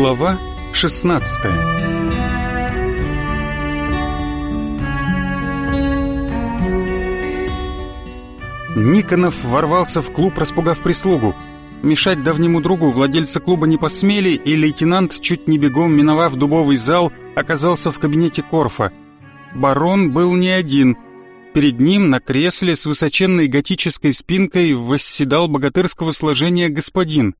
Глава 16 Никонов ворвался в клуб, распугав прислугу. Мешать давнему другу владельца клуба не посмели, и лейтенант, чуть не бегом миновав дубовый зал, оказался в кабинете Корфа. Барон был не один. Перед ним на кресле с высоченной готической спинкой восседал богатырского сложения господин.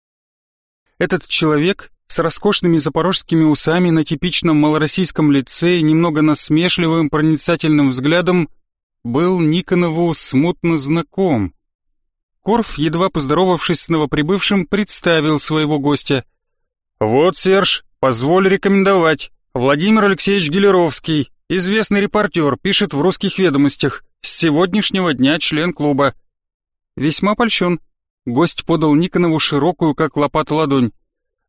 Этот человек с роскошными запорожскими усами на типичном малороссийском лице и немного насмешливым проницательным взглядом, был Никонову смутно знаком. Корф, едва поздоровавшись с новоприбывшим, представил своего гостя. «Вот, Серж, позволь рекомендовать. Владимир Алексеевич Гелеровский, известный репортер, пишет в «Русских ведомостях». С сегодняшнего дня член клуба». Весьма польщен. Гость подал Никонову широкую, как лопата, ладонь.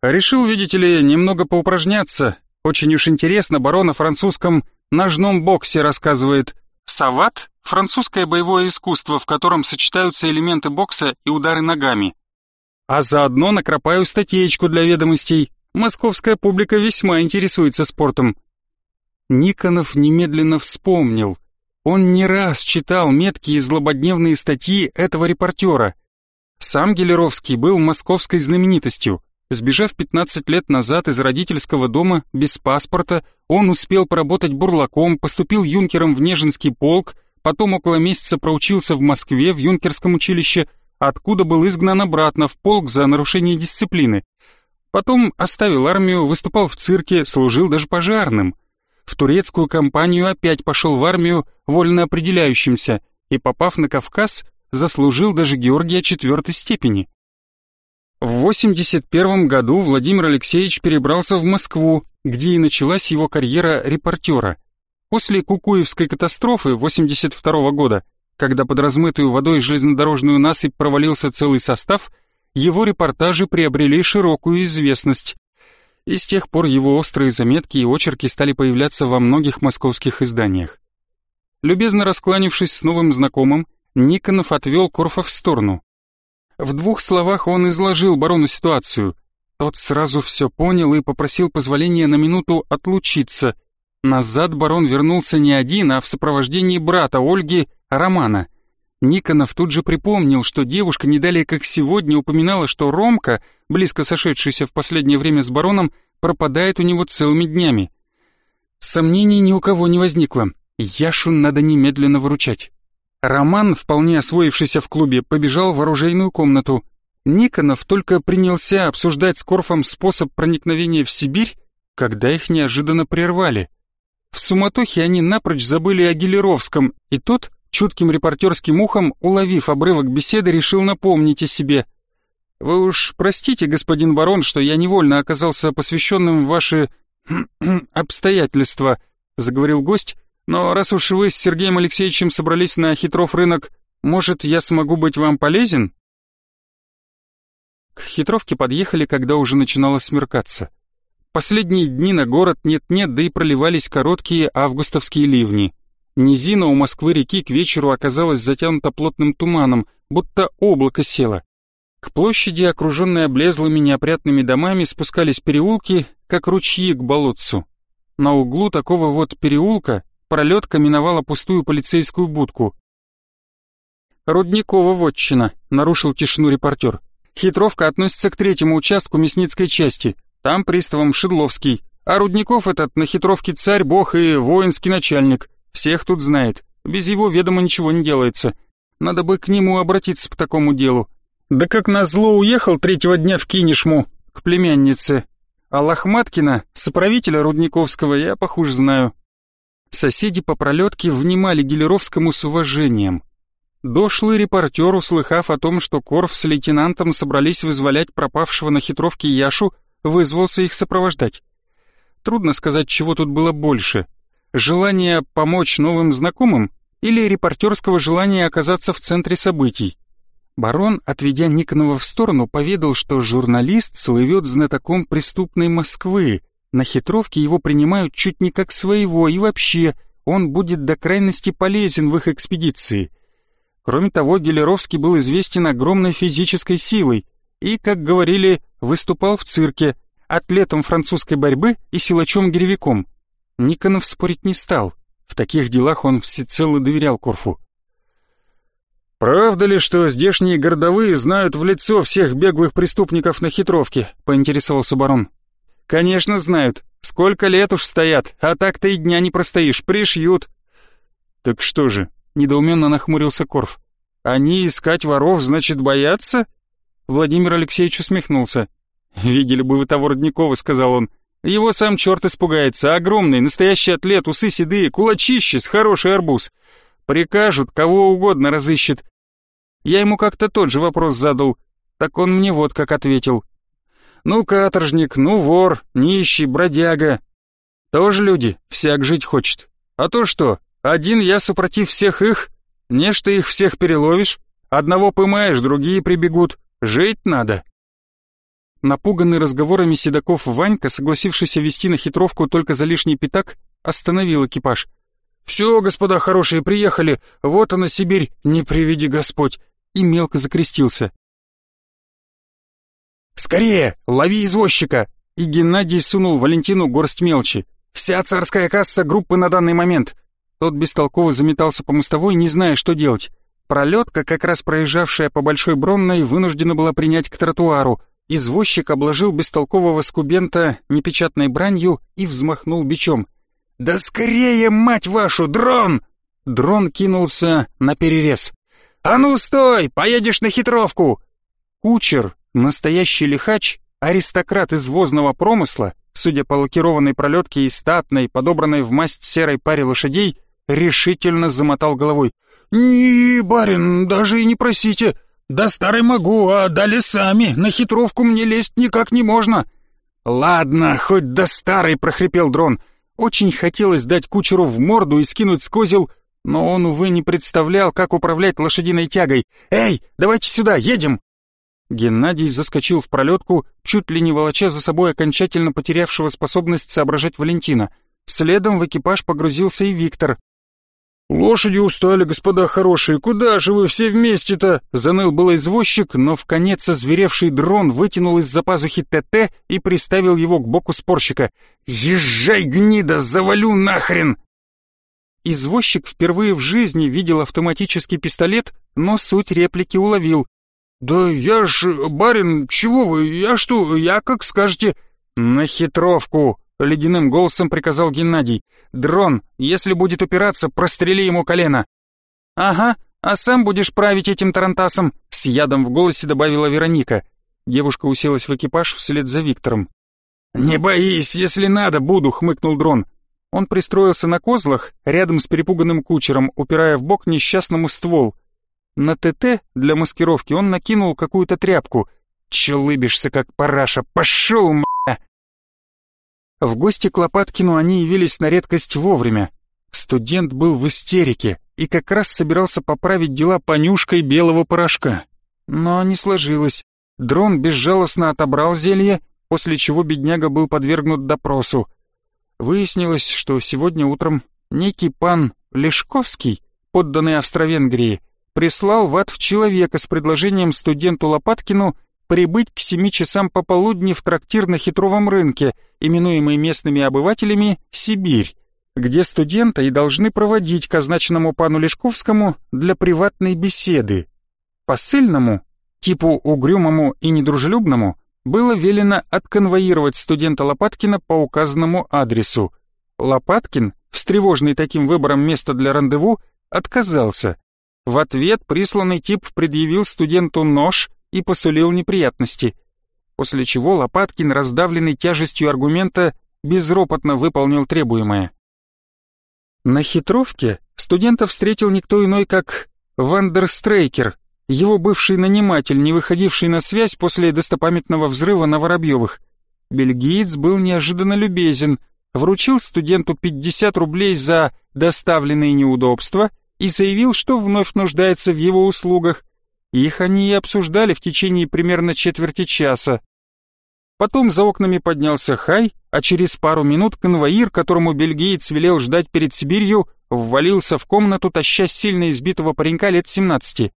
Решил, видите ли, немного поупражняться. Очень уж интересно барон о французском ножном боксе рассказывает. Сават — французское боевое искусство, в котором сочетаются элементы бокса и удары ногами. А заодно накропаю статейку для ведомостей. Московская публика весьма интересуется спортом. Никонов немедленно вспомнил. Он не раз читал меткие и злободневные статьи этого репортера. Сам Гелеровский был московской знаменитостью. Сбежав 15 лет назад из родительского дома без паспорта, он успел поработать бурлаком, поступил юнкером в Нежинский полк, потом около месяца проучился в Москве в юнкерском училище, откуда был изгнан обратно в полк за нарушение дисциплины. Потом оставил армию, выступал в цирке, служил даже пожарным. В турецкую компанию опять пошел в армию, вольно определяющимся, и, попав на Кавказ, заслужил даже Георгия четвертой степени – в 1981 году Владимир Алексеевич перебрался в Москву, где и началась его карьера репортера. После Кукуевской катастрофы 1982 года, когда под размытую водой железнодорожную насыпь провалился целый состав, его репортажи приобрели широкую известность. И с тех пор его острые заметки и очерки стали появляться во многих московских изданиях. Любезно раскланившись с новым знакомым, Никонов отвел Корфа в сторону. В двух словах он изложил барону ситуацию. Тот сразу все понял и попросил позволения на минуту отлучиться. Назад барон вернулся не один, а в сопровождении брата Ольги, Романа. Никонов тут же припомнил, что девушка не как сегодня упоминала, что Ромка, близко сошедшийся в последнее время с бароном, пропадает у него целыми днями. Сомнений ни у кого не возникло. Яшу надо немедленно выручать. Роман, вполне освоившийся в клубе, побежал в оружейную комнату. Никонов только принялся обсуждать с Корфом способ проникновения в Сибирь, когда их неожиданно прервали. В суматохе они напрочь забыли о Гелеровском, и тот, чутким репортерским ухом, уловив обрывок беседы, решил напомнить о себе. «Вы уж простите, господин барон, что я невольно оказался посвященным в ваши обстоятельства», заговорил гость, но раз уж вы с Сергеем Алексеевичем собрались на хитров рынок, может, я смогу быть вам полезен?» К хитровке подъехали, когда уже начинало смеркаться. Последние дни на город нет-нет, да и проливались короткие августовские ливни. Низина у Москвы-реки к вечеру оказалась затянута плотным туманом, будто облако село. К площади, окруженной облезлыми неопрятными домами, спускались переулки, как ручьи к болотцу. На углу такого вот переулка пролетка миновала пустую полицейскую будку. «Рудникова вотчина», — нарушил тишину репортер. «Хитровка относится к третьему участку мясницкой части. Там приставом Шедловский. А Рудников этот на хитровке царь, бог и воинский начальник. Всех тут знает. Без его ведома ничего не делается. Надо бы к нему обратиться по такому делу. Да как назло уехал третьего дня в Кинешму, к племяннице. А Лохматкина, соправителя Рудниковского, я похуже знаю. Соседи по пролетке внимали Гелеровскому с уважением. Дошлый репортер, услыхав о том, что Корф с лейтенантом собрались вызволять пропавшего на хитровке Яшу, вызвался их сопровождать. Трудно сказать, чего тут было больше. Желание помочь новым знакомым или репортерского желания оказаться в центре событий. Барон, отведя Никонова в сторону, поведал, что журналист слывет знатоком преступной Москвы, на хитровке его принимают чуть не как своего, и вообще он будет до крайности полезен в их экспедиции. Кроме того, Гелеровский был известен огромной физической силой и, как говорили, выступал в цирке, атлетом французской борьбы и силачом-гиревиком. Никонов спорить не стал. В таких делах он всецело доверял Корфу. «Правда ли, что здешние городовые знают в лицо всех беглых преступников на хитровке?» — поинтересовался барон. «Конечно знают. Сколько лет уж стоят, а так-то и дня не простоишь, пришьют». «Так что же?» — недоуменно нахмурился Корф. «Они искать воров, значит, боятся?» Владимир Алексеевич усмехнулся. «Видели бы вы того Родникова», — сказал он. «Его сам черт испугается. Огромный, настоящий атлет, усы седые, кулачище с хороший арбуз. Прикажут, кого угодно разыщет. Я ему как-то тот же вопрос задал. Так он мне вот как ответил ну каторжник, ну вор, нищий, бродяга. Тоже люди, всяк жить хочет. А то что, один я сопротив всех их, нечто их всех переловишь, одного пымаешь, другие прибегут, жить надо. Напуганный разговорами Седаков Ванька, согласившийся вести на хитровку только за лишний пятак, остановил экипаж. «Все, господа хорошие, приехали, вот она Сибирь, не приведи Господь!» и мелко закрестился. «Скорее! Лови извозчика!» И Геннадий сунул Валентину горсть мелочи. «Вся царская касса группы на данный момент!» Тот бестолково заметался по мостовой, не зная, что делать. Пролетка, как раз проезжавшая по Большой Бронной, вынуждена была принять к тротуару. Извозчик обложил бестолкового скубента непечатной бранью и взмахнул бичом. «Да скорее, мать вашу, дрон!» Дрон кинулся на перерез. «А ну стой! Поедешь на хитровку!» Кучер, Настоящий лихач, аристократ из возного промысла, судя по лакированной пролетке и статной, подобранной в масть серой паре лошадей, решительно замотал головой. «Не, барин, даже и не просите. Да старой могу, а дали сами. На хитровку мне лезть никак не можно». «Ладно, хоть до старой», — прохрипел дрон. Очень хотелось дать кучеру в морду и скинуть с козел, но он, увы, не представлял, как управлять лошадиной тягой. «Эй, давайте сюда, едем!» Геннадий заскочил в пролетку, чуть ли не волоча за собой окончательно потерявшего способность соображать Валентина. Следом в экипаж погрузился и Виктор. «Лошади устали, господа хорошие, куда же вы все вместе-то?» Заныл был извозчик, но в конец озверевший дрон вытянул из-за пазухи ТТ и приставил его к боку спорщика. «Езжай, гнида, завалю нахрен!» Извозчик впервые в жизни видел автоматический пистолет, но суть реплики уловил «Да я ж, барин, чего вы, я что, я как скажете?» «На хитровку!» — ледяным голосом приказал Геннадий. «Дрон, если будет упираться, прострели ему колено!» «Ага, а сам будешь править этим тарантасом!» — с ядом в голосе добавила Вероника. Девушка уселась в экипаж вслед за Виктором. «Не боись, если надо, буду!» — хмыкнул дрон. Он пристроился на козлах, рядом с перепуганным кучером, упирая в бок несчастному ствол — на ТТ для маскировки он накинул какую-то тряпку. Челыбишься, как параша, пошел, мля! В гости к Лопаткину они явились на редкость вовремя. Студент был в истерике и как раз собирался поправить дела понюшкой белого порошка. Но не сложилось. Дрон безжалостно отобрал зелье, после чего бедняга был подвергнут допросу. Выяснилось, что сегодня утром некий пан Лешковский, подданный Австро-Венгрии, прислал в ад в человека с предложением студенту Лопаткину прибыть к семи часам пополудни в трактир на хитровом рынке, именуемый местными обывателями «Сибирь», где студента и должны проводить к означенному пану Лешковскому для приватной беседы. Посыльному, типу угрюмому и недружелюбному, было велено отконвоировать студента Лопаткина по указанному адресу. Лопаткин, встревоженный таким выбором места для рандеву, отказался – в ответ присланный тип предъявил студенту нож и посулил неприятности, после чего Лопаткин, раздавленный тяжестью аргумента, безропотно выполнил требуемое. На хитровке студента встретил никто иной, как Вандерстрейкер, его бывший наниматель, не выходивший на связь после достопамятного взрыва на Воробьевых. Бельгиец был неожиданно любезен, вручил студенту 50 рублей за доставленные неудобства – и заявил, что вновь нуждается в его услугах. Их они и обсуждали в течение примерно четверти часа. Потом за окнами поднялся Хай, а через пару минут конвоир, которому бельгиец велел ждать перед Сибирью, ввалился в комнату, таща сильно избитого паренька лет 17.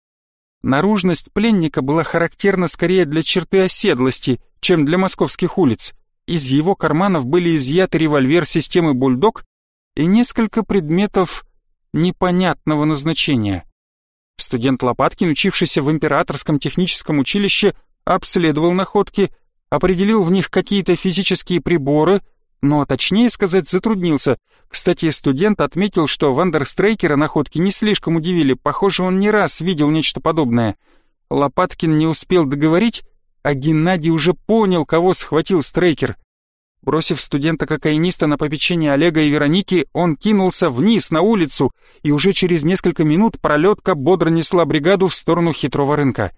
Наружность пленника была характерна скорее для черты оседлости, чем для московских улиц. Из его карманов были изъяты револьвер системы «Бульдог» и несколько предметов непонятного назначения. Студент Лопаткин, учившийся в Императорском техническом училище, обследовал находки, определил в них какие-то физические приборы, но точнее сказать затруднился. Кстати, студент отметил, что Вандерстрейкера находки не слишком удивили, похоже, он не раз видел нечто подобное. Лопаткин не успел договорить, а Геннадий уже понял, кого схватил Стрейкер — Бросив студента-кокаиниста на попечение Олега и Вероники, он кинулся вниз, на улицу, и уже через несколько минут пролетка бодро несла бригаду в сторону хитрого рынка.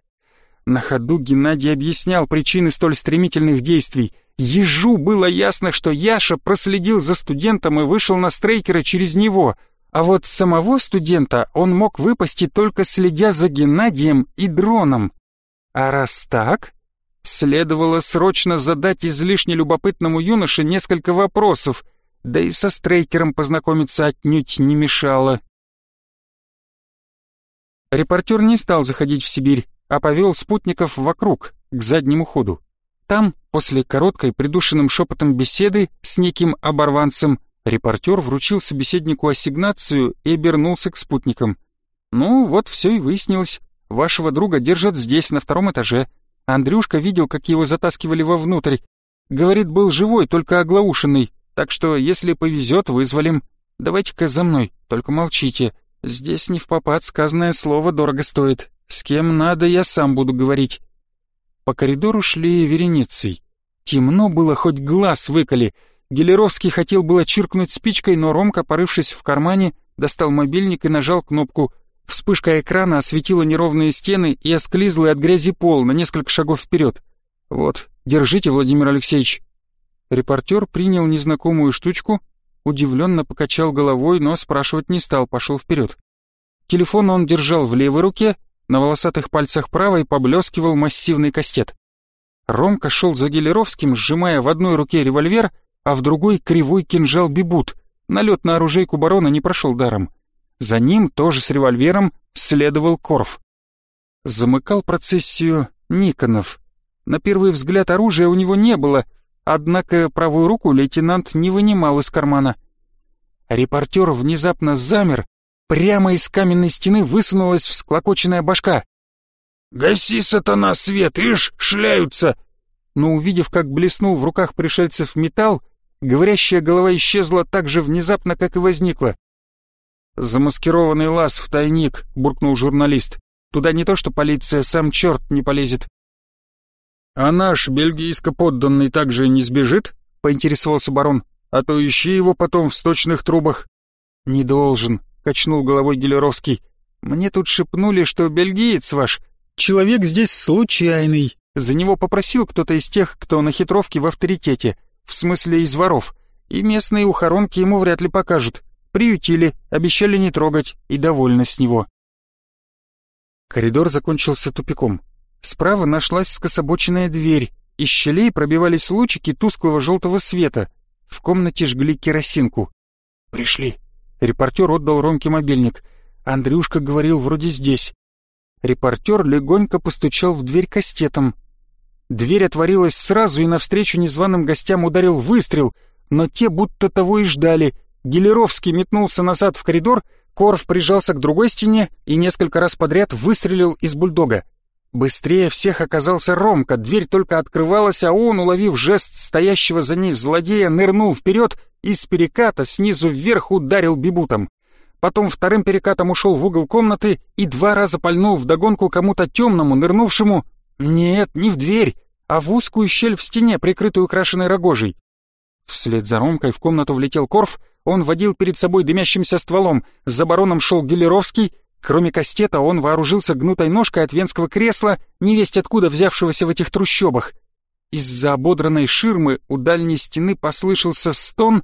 На ходу Геннадий объяснял причины столь стремительных действий. Ежу было ясно, что Яша проследил за студентом и вышел на стрейкера через него, а вот самого студента он мог выпасти только следя за Геннадием и дроном. А раз так, Следовало срочно задать излишне любопытному юноше несколько вопросов, да и со Стрейкером познакомиться отнюдь не мешало. Репортер не стал заходить в Сибирь, а повел спутников вокруг, к заднему ходу. Там, после короткой придушенным шепотом беседы с неким оборванцем, репортер вручил собеседнику ассигнацию и обернулся к спутникам. «Ну, вот все и выяснилось. Вашего друга держат здесь, на втором этаже. Андрюшка видел, как его затаскивали вовнутрь. Говорит, был живой, только оглаушенный, так что, если повезет, вызволим. Давайте-ка за мной, только молчите. Здесь не в попад, сказанное слово дорого стоит. С кем надо, я сам буду говорить. По коридору шли вереницей. Темно было, хоть глаз выколи. Гелеровский хотел было чиркнуть спичкой, но Ромка, порывшись в кармане, достал мобильник и нажал кнопку Вспышка экрана осветила неровные стены и осклизлый от грязи пол на несколько шагов вперед. «Вот, держите, Владимир Алексеевич». Репортер принял незнакомую штучку, удивленно покачал головой, но спрашивать не стал, пошел вперед. Телефон он держал в левой руке, на волосатых пальцах правой поблескивал массивный кастет. Ромка шел за Гелеровским, сжимая в одной руке револьвер, а в другой кривой кинжал бибут. Налет на оружейку барона не прошел даром. За ним, тоже с револьвером, следовал Корф. Замыкал процессию Никонов. На первый взгляд оружия у него не было, однако правую руку лейтенант не вынимал из кармана. Репортер внезапно замер, прямо из каменной стены высунулась всклокоченная башка. «Гаси, сатана, свет, ишь, шляются!» Но увидев, как блеснул в руках пришельцев металл, говорящая голова исчезла так же внезапно, как и возникла. «Замаскированный лаз в тайник», — буркнул журналист. «Туда не то что полиция, сам черт не полезет». «А наш бельгийско-подданный также не сбежит?» — поинтересовался барон. «А то ищи его потом в сточных трубах». «Не должен», — качнул головой Гелеровский. «Мне тут шепнули, что бельгиец ваш. Человек здесь случайный. За него попросил кто-то из тех, кто на хитровке в авторитете. В смысле, из воров. И местные ухоронки ему вряд ли покажут. Приютили, обещали не трогать и довольны с него. Коридор закончился тупиком. Справа нашлась скособоченная дверь, из щелей пробивались лучики тусклого желтого света. В комнате жгли керосинку. «Пришли». Репортер отдал Ромке мобильник. Андрюшка говорил, вроде здесь. Репортер легонько постучал в дверь кастетом. Дверь отворилась сразу, и навстречу незваным гостям ударил выстрел, но те будто того и ждали — Гелеровский метнулся назад в коридор, Корф прижался к другой стене и несколько раз подряд выстрелил из бульдога. Быстрее всех оказался Ромка, дверь только открывалась, а он, уловив жест стоящего за ней злодея, нырнул вперед и с переката снизу вверх ударил бибутом. Потом вторым перекатом ушел в угол комнаты и два раза пальнул вдогонку кому-то темному, нырнувшему... Нет, не в дверь, а в узкую щель в стене, прикрытую украшенной рогожей. Вслед за Ромкой в комнату влетел Корф, он водил перед собой дымящимся стволом. За бароном шел Гелеровский. Кроме кастета, он вооружился гнутой ножкой от венского кресла, невесть откуда взявшегося в этих трущобах. Из-за ободранной ширмы у дальней стены послышался стон.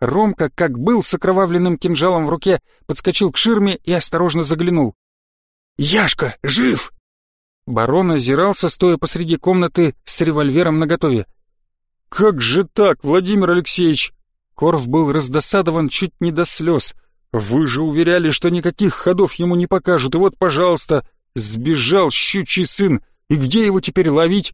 Ромка, как был с окровавленным кинжалом в руке, подскочил к ширме и осторожно заглянул. «Яшка, жив!» Барон озирался, стоя посреди комнаты с револьвером наготове. «Как же так, Владимир Алексеевич?» Корф был раздосадован чуть не до слез. «Вы же уверяли, что никаких ходов ему не покажут, и вот, пожалуйста, сбежал щучий сын, и где его теперь ловить?»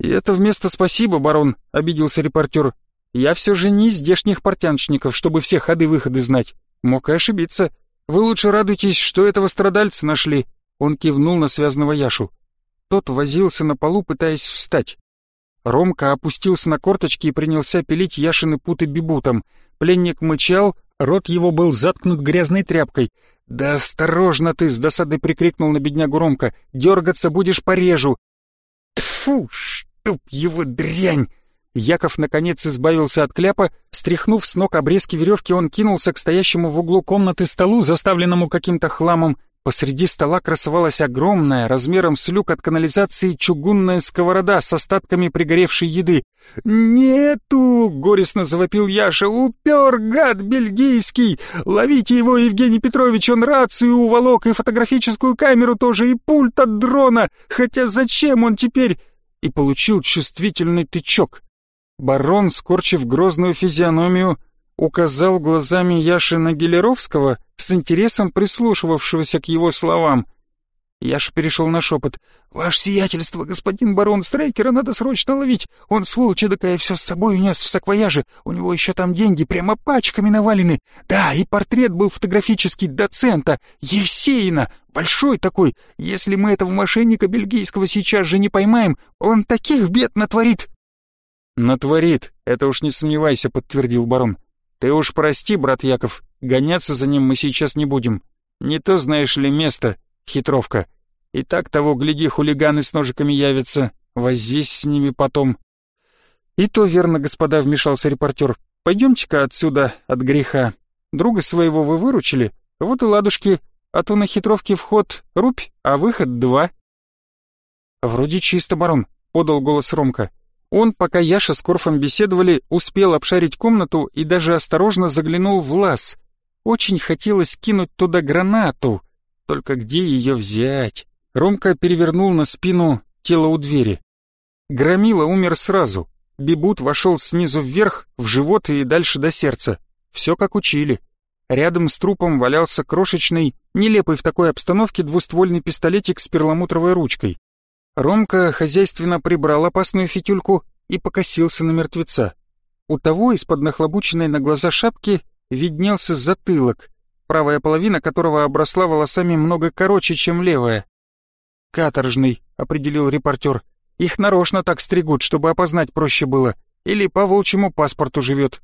«И это вместо спасибо, барон», — обиделся репортер. «Я все же не из здешних портянщиков, чтобы все ходы-выходы знать. Мог и ошибиться. Вы лучше радуйтесь, что этого страдальца нашли». Он кивнул на связанного Яшу. Тот возился на полу, пытаясь встать. Ромка опустился на корточки и принялся пилить Яшины путы бибутом. Пленник мычал, рот его был заткнут грязной тряпкой. «Да осторожно ты!» — с досадой прикрикнул на беднягу Ромка. «Дергаться будешь, порежу!» «Тьфу, чтоб его дрянь!» Яков, наконец, избавился от кляпа. Стряхнув с ног обрезки веревки, он кинулся к стоящему в углу комнаты столу, заставленному каким-то хламом, Посреди стола красовалась огромная, размером с люк от канализации, чугунная сковорода с остатками пригоревшей еды. «Нету!» — горестно завопил Яша. «Упер, гад бельгийский! Ловите его, Евгений Петрович! Он рацию уволок, и фотографическую камеру тоже, и пульт от дрона! Хотя зачем он теперь?» И получил чувствительный тычок. Барон, скорчив грозную физиономию, указал глазами Яши на Гелеровского — с интересом прислушивавшегося к его словам. Я ж перешел на шепот. «Ваше сиятельство, господин барон, Стрейкера надо срочно ловить. Он, сволочь эдакая, все с собой унес в саквояже. У него еще там деньги прямо пачками навалены. Да, и портрет был фотографический доцента Евсеина. Большой такой. Если мы этого мошенника бельгийского сейчас же не поймаем, он таких бед натворит». «Натворит, это уж не сомневайся», — подтвердил барон. Ты уж прости, брат Яков, гоняться за ним мы сейчас не будем. Не то знаешь ли место, хитровка. И так того, гляди, хулиганы с ножиками явятся. Возись с ними потом. И то верно, господа, вмешался репортер. Пойдемте-ка отсюда, от греха. Друга своего вы выручили. Вот и ладушки, а то на хитровке вход рубь, а выход два. Вроде чисто, барон, подал голос Ромка. Он, пока Яша с Корфом беседовали, успел обшарить комнату и даже осторожно заглянул в лаз. Очень хотелось кинуть туда гранату, только где ее взять? Ромка перевернул на спину тело у двери. Громила умер сразу. Бибут вошел снизу вверх, в живот и дальше до сердца. Все как учили. Рядом с трупом валялся крошечный, нелепый в такой обстановке двуствольный пистолетик с перламутровой ручкой. Ромка хозяйственно прибрал опасную фитюльку и покосился на мертвеца. У того из-под нахлобученной на глаза шапки виднелся затылок, правая половина которого обросла волосами много короче, чем левая. «Каторжный», — определил репортер. «Их нарочно так стригут, чтобы опознать проще было. Или по волчьему паспорту живет».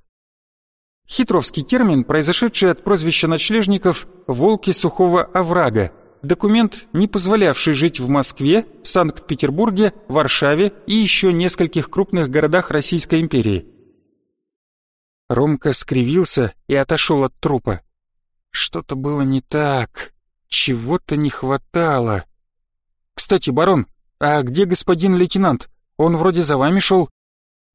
Хитровский термин, произошедший от прозвища ночлежников «волки сухого оврага», документ, не позволявший жить в Москве, Санкт-Петербурге, Варшаве и еще нескольких крупных городах Российской империи. Ромка скривился и отошел от трупа. Что-то было не так, чего-то не хватало. «Кстати, барон, а где господин лейтенант? Он вроде за вами шел».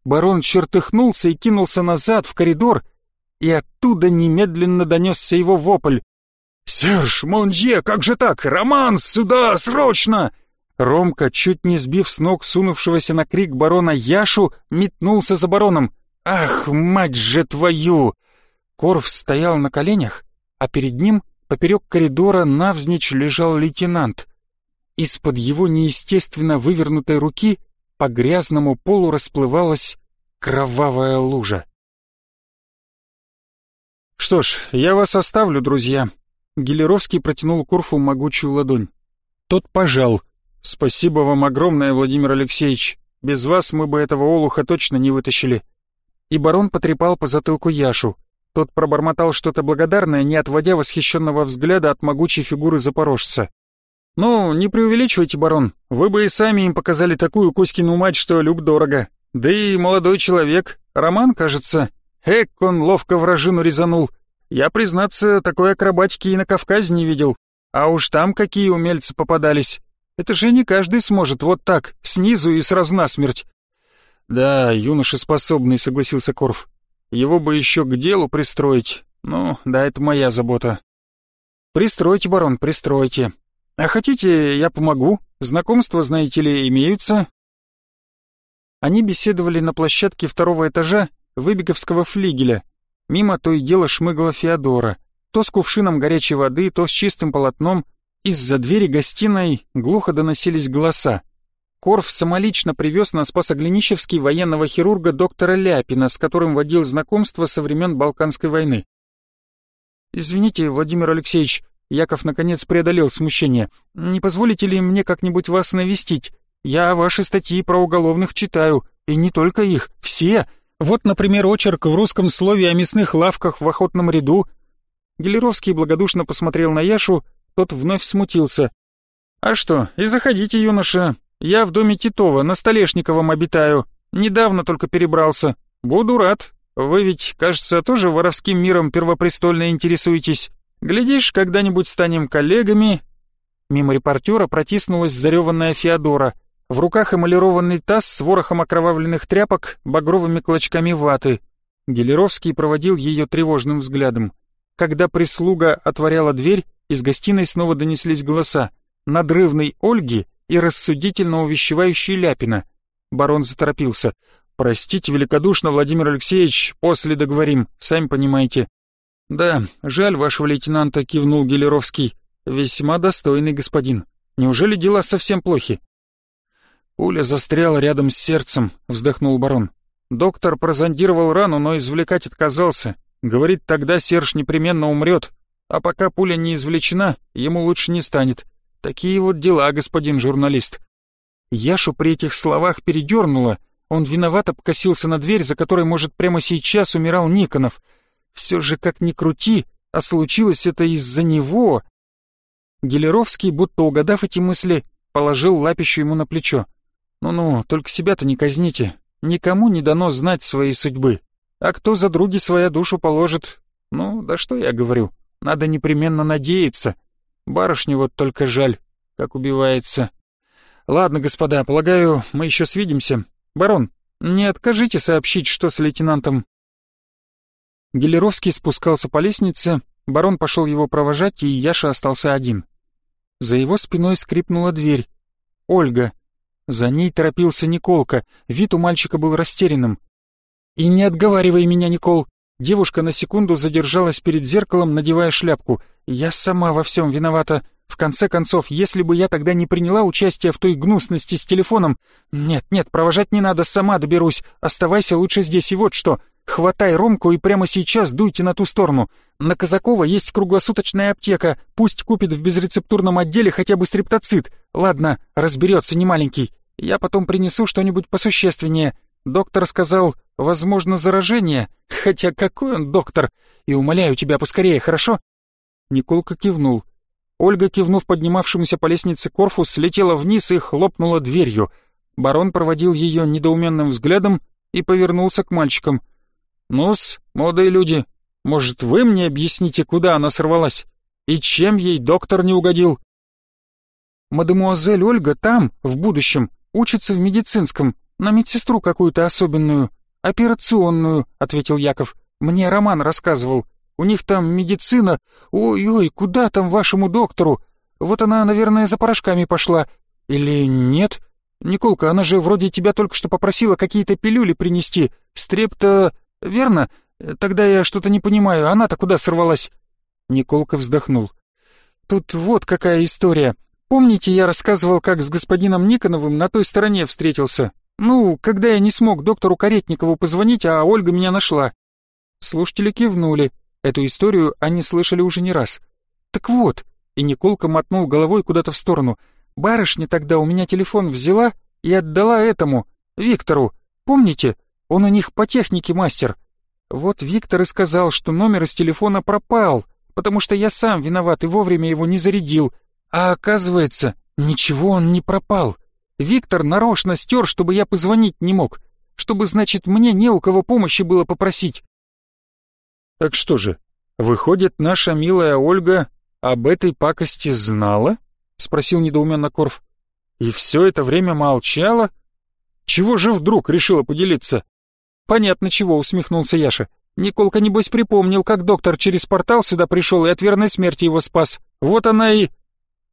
Барон чертыхнулся и кинулся назад, в коридор, и оттуда немедленно донесся его вопль. «Серж, Мондье, как же так? Роман, сюда, срочно!» Ромка, чуть не сбив с ног сунувшегося на крик барона Яшу, метнулся за бароном. «Ах, мать же твою!» Корф стоял на коленях, а перед ним, поперек коридора, навзничь лежал лейтенант. Из-под его неестественно вывернутой руки по грязному полу расплывалась кровавая лужа. «Что ж, я вас оставлю, друзья», Гелеровский протянул Курфу могучую ладонь. Тот пожал. «Спасибо вам огромное, Владимир Алексеевич. Без вас мы бы этого олуха точно не вытащили». И барон потрепал по затылку Яшу. Тот пробормотал что-то благодарное, не отводя восхищенного взгляда от могучей фигуры запорожца. «Ну, не преувеличивайте, барон. Вы бы и сами им показали такую Кузькину мать, что люб-дорого. Да и молодой человек. Роман, кажется. Эк, он ловко вражину резанул. Я, признаться, такой акробатики и на Кавказе не видел. А уж там какие умельцы попадались. Это же не каждый сможет вот так, снизу и сразу насмерть. Да, юноша способный, согласился Корф. Его бы еще к делу пристроить. Ну, да, это моя забота. Пристройте, барон, пристройте. А хотите, я помогу? Знакомства, знаете ли, имеются. Они беседовали на площадке второго этажа Выбеговского флигеля, Мимо то и дело шмыгла Феодора, то с кувшином горячей воды, то с чистым полотном. Из-за двери гостиной глухо доносились голоса. Корф самолично привез на Спасоглинищевский военного хирурга доктора Ляпина, с которым водил знакомство со времен Балканской войны. «Извините, Владимир Алексеевич», — Яков наконец преодолел смущение, — «не позволите ли мне как-нибудь вас навестить? Я ваши статьи про уголовных читаю, и не только их, все!» Вот, например, очерк в русском слове о мясных лавках в охотном ряду. Гелеровский благодушно посмотрел на Яшу, тот вновь смутился. «А что, и заходите, юноша. Я в доме Титова, на Столешниковом обитаю. Недавно только перебрался. Буду рад. Вы ведь, кажется, тоже воровским миром первопрестольно интересуетесь. Глядишь, когда-нибудь станем коллегами». Мимо репортера протиснулась зареванная Феодора — в руках эмалированный таз с ворохом окровавленных тряпок, багровыми клочками ваты. Гелеровский проводил ее тревожным взглядом. Когда прислуга отворяла дверь, из гостиной снова донеслись голоса. надрывной Ольги и рассудительно увещевающий Ляпина. Барон заторопился. «Простите великодушно, Владимир Алексеевич, после договорим, сами понимаете». «Да, жаль вашего лейтенанта», — кивнул Гелеровский. «Весьма достойный господин. Неужели дела совсем плохи?» «Пуля застряла рядом с сердцем», — вздохнул барон. «Доктор прозондировал рану, но извлекать отказался. Говорит, тогда Серж непременно умрет. А пока пуля не извлечена, ему лучше не станет. Такие вот дела, господин журналист». Яшу при этих словах передернуло. Он виновато покосился на дверь, за которой, может, прямо сейчас умирал Никонов. Все же, как ни крути, а случилось это из-за него. Гелеровский, будто угадав эти мысли, положил лапищу ему на плечо. «Ну-ну, только себя-то не казните. Никому не дано знать своей судьбы. А кто за други свою душу положит? Ну, да что я говорю. Надо непременно надеяться. Барышне вот только жаль, как убивается. Ладно, господа, полагаю, мы еще свидимся. Барон, не откажите сообщить, что с лейтенантом Гелеровский спускался по лестнице, барон пошел его провожать, и Яша остался один. За его спиной скрипнула дверь. Ольга, за ней торопился Николка, вид у мальчика был растерянным. «И не отговаривай меня, Никол!» Девушка на секунду задержалась перед зеркалом, надевая шляпку. «Я сама во всем виновата. В конце концов, если бы я тогда не приняла участие в той гнусности с телефоном... Нет, нет, провожать не надо, сама доберусь. Оставайся лучше здесь, и вот что. Хватай Ромку и прямо сейчас дуйте на ту сторону. На Казакова есть круглосуточная аптека. Пусть купит в безрецептурном отделе хотя бы стриптоцит. Ладно, разберется, не маленький. Я потом принесу что-нибудь посущественнее. Доктор сказал, возможно, заражение. Хотя какой он доктор? И умоляю тебя поскорее, хорошо?» Николка кивнул. Ольга, кивнув поднимавшемуся по лестнице Корфу, слетела вниз и хлопнула дверью. Барон проводил ее недоуменным взглядом и повернулся к мальчикам. «Ну-с, молодые люди, может, вы мне объясните, куда она сорвалась? И чем ей доктор не угодил?» «Мадемуазель Ольга там, в будущем, Учится в медицинском, на медсестру какую-то особенную, операционную», — ответил Яков. «Мне Роман рассказывал. У них там медицина. Ой-ой, куда там вашему доктору? Вот она, наверное, за порошками пошла. Или нет? Николка, она же вроде тебя только что попросила какие-то пилюли принести. Стрепта... верно? Тогда я что-то не понимаю. Она-то куда сорвалась?» Николка вздохнул. «Тут вот какая история. Помните, я рассказывал, как с господином Никоновым на той стороне встретился? Ну, когда я не смог доктору Каретникову позвонить, а Ольга меня нашла. Слушатели кивнули. Эту историю они слышали уже не раз. Так вот, и Николка мотнул головой куда-то в сторону. Барышня тогда у меня телефон взяла и отдала этому, Виктору. Помните? Он у них по технике мастер. Вот Виктор и сказал, что номер из телефона пропал, потому что я сам виноват и вовремя его не зарядил, а оказывается, ничего он не пропал. Виктор нарочно стер, чтобы я позвонить не мог. Чтобы, значит, мне не у кого помощи было попросить. Так что же, выходит, наша милая Ольга об этой пакости знала? Спросил недоуменно Корф. И все это время молчала? Чего же вдруг решила поделиться? Понятно чего, усмехнулся Яша. Николка, небось, припомнил, как доктор через портал сюда пришел и от верной смерти его спас. Вот она и...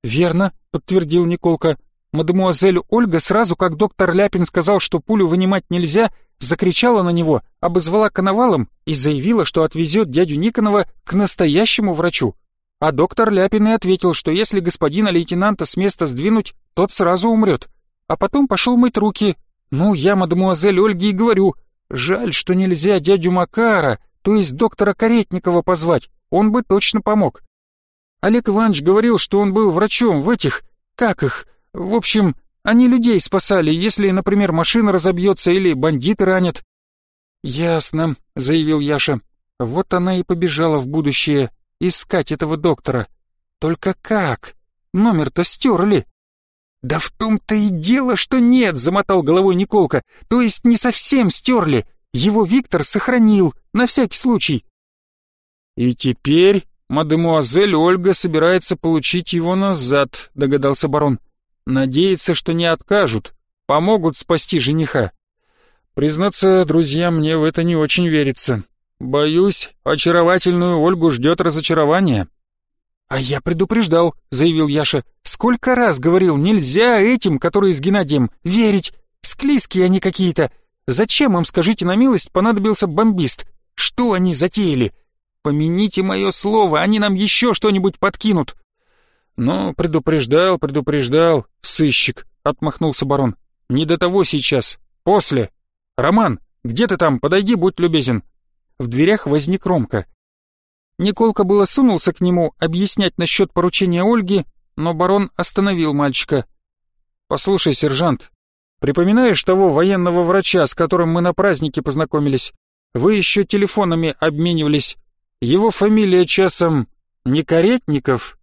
«Верно», — подтвердил Николка. Мадемуазель Ольга сразу, как доктор Ляпин сказал, что пулю вынимать нельзя, закричала на него, обозвала коновалом и заявила, что отвезет дядю Никонова к настоящему врачу. А доктор Ляпин и ответил, что если господина лейтенанта с места сдвинуть, тот сразу умрет. А потом пошел мыть руки. Ну, я мадемуазель Ольге и говорю, жаль, что нельзя дядю Макара, то есть доктора Каретникова позвать, он бы точно помог. Олег Иванович говорил, что он был врачом в этих... Как их? В общем, они людей спасали, если, например, машина разобьется или бандиты ранят». «Ясно», — заявил Яша. «Вот она и побежала в будущее искать этого доктора. Только как? Номер-то стерли». «Да в том-то и дело, что нет», — замотал головой Николка. «То есть не совсем стерли. Его Виктор сохранил, на всякий случай». «И теперь «Мадемуазель Ольга собирается получить его назад», — догадался барон. «Надеется, что не откажут, помогут спасти жениха». «Признаться, друзья, мне в это не очень верится. Боюсь, очаровательную Ольгу ждет разочарование». «А я предупреждал», — заявил Яша. «Сколько раз говорил, нельзя этим, которые с Геннадием, верить. Склизкие они какие-то. Зачем им, скажите на милость, понадобился бомбист? Что они затеяли? Помяните мое слово, они нам еще что-нибудь подкинут!» «Но предупреждал, предупреждал, сыщик», — отмахнулся барон. «Не до того сейчас. После. Роман, где ты там? Подойди, будь любезен». В дверях возник Ромка. Николка было сунулся к нему объяснять насчет поручения Ольги, но барон остановил мальчика. «Послушай, сержант, припоминаешь того военного врача, с которым мы на празднике познакомились? Вы еще телефонами обменивались. Его фамилия часом не Каретников?»